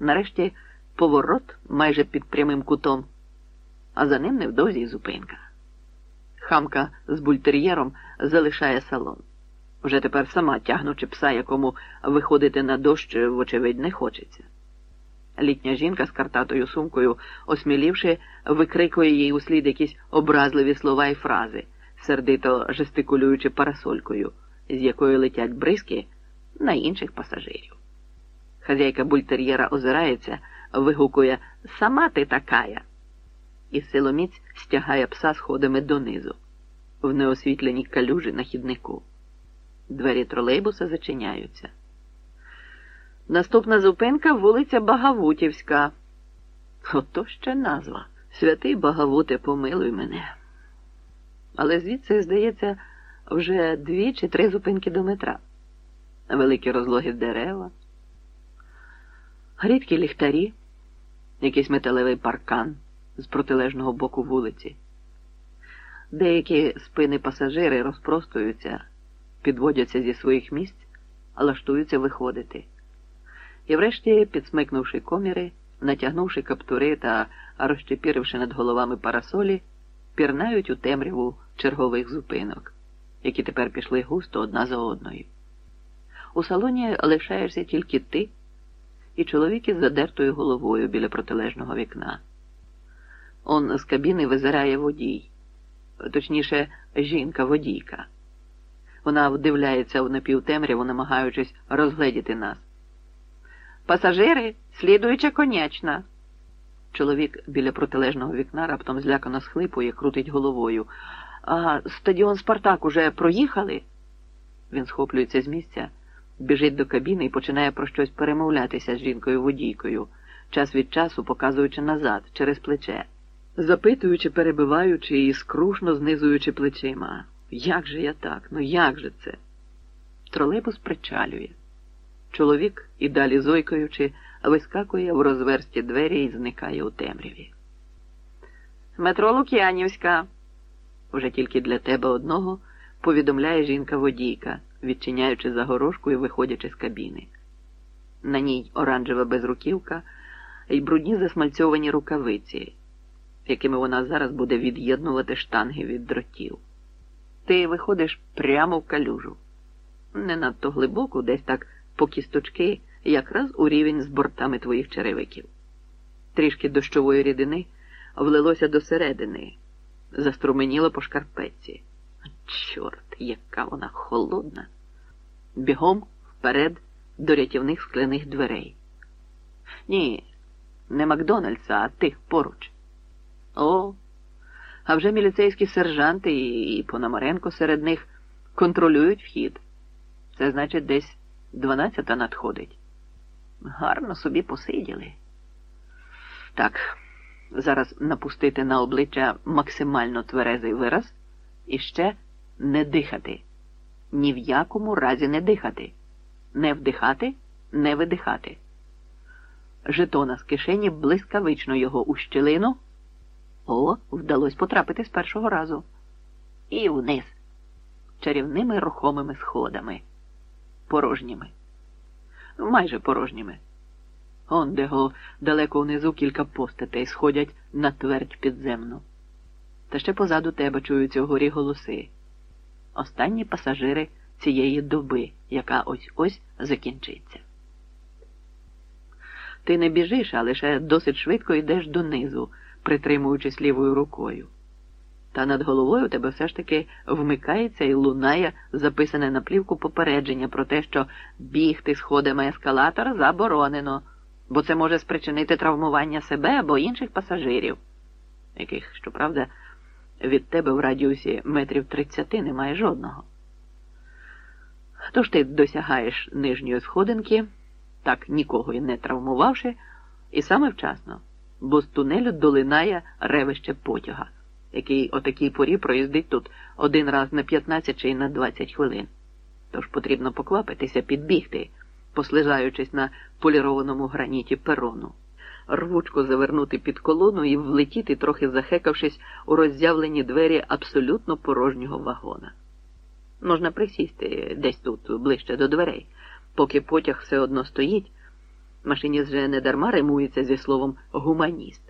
Нарешті поворот майже під прямим кутом, а за ним невдовзі й зупинка. Хамка з бультер'єром залишає салон. Вже тепер сама тягнучи пса, якому виходити на дощ, вочевидь, не хочеться. Літня жінка з картатою сумкою, осмілівши, викрикує їй услід якісь образливі слова і фрази, сердито жестикулюючи парасолькою, з якої летять бризки на інших пасажирів. Хазяйка бультер'єра озирається, вигукує Сама ти такая. І силоміць стягає пса сходами донизу, в неосвітленій калюжі на хіднику. Двері тролейбуса зачиняються. Наступна зупинка вулиця Багавутівська. Ото ще назва. Святий Багавуте, помилуй мене. Але звідси, здається, вже дві чи три зупинки до метра. Великі розлоги дерева, рідкі ліхтарі, якийсь металевий паркан з протилежного боку вулиці. Деякі спини пасажири розпростуються, підводяться зі своїх місць, лаштуються виходити. І врешті, підсмикнувши коміри, натягнувши каптури та розчепіривши над головами парасолі, пірнають у темряву чергових зупинок, які тепер пішли густо одна за одною. У салоні лишаєшся тільки ти і чоловік із задертою головою біля протилежного вікна. Он з кабіни визирає водій, точніше, жінка-водійка. Вона вдивляється в напівтемряву, намагаючись розгледіти нас. Пасажири, слідуюча конячна. Чоловік біля протилежного вікна раптом злякано схлипує, крутить головою. А стадіон Спартак уже проїхали? Він схоплюється з місця, біжить до кабіни і починає про щось перемовлятися з жінкою водійкою, час від часу показуючи назад, через плече, запитуючи, перебиваючи і скрушно знизуючи плечима. Як же я так? Ну як же це? Тролейбус причалює. Чоловік, і далі зойкаючи, вискакує в розверсті двері і зникає у темряві. Метро Лук'янівська. Вже тільки для тебе одного повідомляє жінка-водійка, відчиняючи загорожку і виходячи з кабіни. На ній оранжева безруківка і брудні засмальцьовані рукавиці, якими вона зараз буде від'єднувати штанги від дротів. Ти виходиш прямо в калюжу, не надто глибоко, десь так по кісточки якраз у рівень з бортами твоїх черевиків. Трішки дощової рідини влилося до середини, заструменіло по шкарпетці. Чорт, яка вона холодна. Бігом вперед до рятівних скляних дверей. Ні, не Макдональдса, а тих поруч. О, а вже міліцейські сержанти і Пономаренко серед них контролюють вхід. Це значить, десь дванадцята надходить. Гарно собі посиділи. Так, зараз напустити на обличчя максимально тверезий вираз і ще не дихати. Ні в якому разі не дихати. Не вдихати, не видихати. Жетона з кишені блискавично його у щілину. О, вдалося потрапити з першого разу. І вниз, чарівними рухомими сходами, порожніми, майже порожніми. Он де го далеко внизу кілька постатей сходять на твердь підземну. Та ще позаду тебе чуються вгорі голоси. Останні пасажири цієї доби, яка ось ось закінчиться. Ти не біжиш, а лише досить швидко йдеш донизу, притримуючись лівою рукою. Та над головою у тебе все ж таки вмикається і лунає записане на плівку попередження про те, що бігти сходами ескалатора заборонено, бо це може спричинити травмування себе або інших пасажирів, яких, щоправда, від тебе в радіусі метрів тридцяти немає жодного. Тож ти досягаєш нижньої сходинки, так нікого і не травмувавши, і саме вчасно, бо з тунелю долинає ревище потяга, який о такій порі проїздить тут один раз на 15 чи на 20 хвилин. Тож потрібно поквапитися, підбігти, послизаючись на полірованому граніті перону, рвучко завернути під колону і влетіти, трохи захекавшись у роззявлені двері абсолютно порожнього вагона. Можна присісти десь тут, ближче до дверей, поки потяг все одно стоїть, Машиніст же не дарма римується зі словом гуманіст.